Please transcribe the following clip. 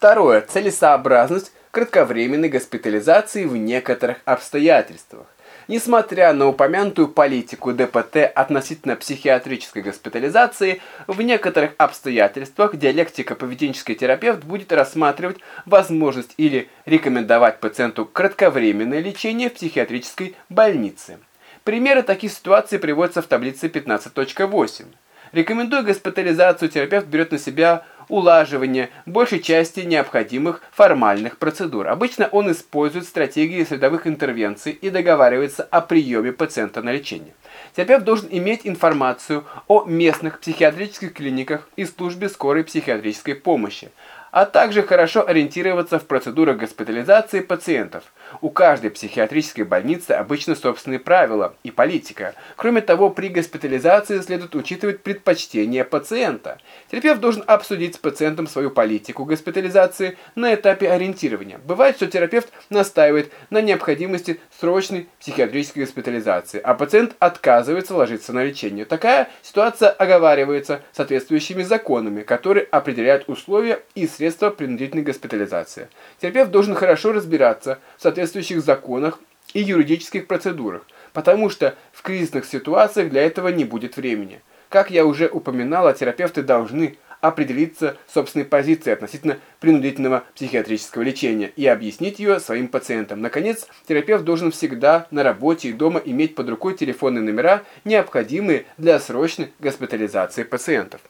Второе. Целесообразность кратковременной госпитализации в некоторых обстоятельствах. Несмотря на упомянутую политику ДПТ относительно психиатрической госпитализации, в некоторых обстоятельствах диалектико-поведенческий терапевт будет рассматривать возможность или рекомендовать пациенту кратковременное лечение в психиатрической больнице. Примеры таких ситуаций приводятся в таблице 15.8. Рекомендуя госпитализацию, терапевт берет на себя улаживание большей части необходимых формальных процедур. Обычно он использует стратегии средовых интервенций и договаривается о приеме пациента на лечение. Терапевт должен иметь информацию о местных психиатрических клиниках и службе скорой психиатрической помощи, а также хорошо ориентироваться в процедурах госпитализации пациентов. У каждой психиатрической больницы обычно собственные правила и политика. Кроме того, при госпитализации следует учитывать предпочтения пациента. Терапевт должен обсудить с пациентом свою политику госпитализации на этапе ориентирования. Бывает, что терапевт настаивает на необходимости срочной психиатрической госпитализации, а пациент отказывается ложиться на лечение. Такая ситуация оговаривается соответствующими законами, которые определяют условия и средства средства принудительной госпитализации. Терапевт должен хорошо разбираться в соответствующих законах и юридических процедурах, потому что в кризисных ситуациях для этого не будет времени. Как я уже упоминала, терапевты должны определиться собственной позицией относительно принудительного психиатрического лечения и объяснить ее своим пациентам. Наконец, терапевт должен всегда на работе и дома иметь под рукой телефонные номера, необходимые для срочной госпитализации пациентов.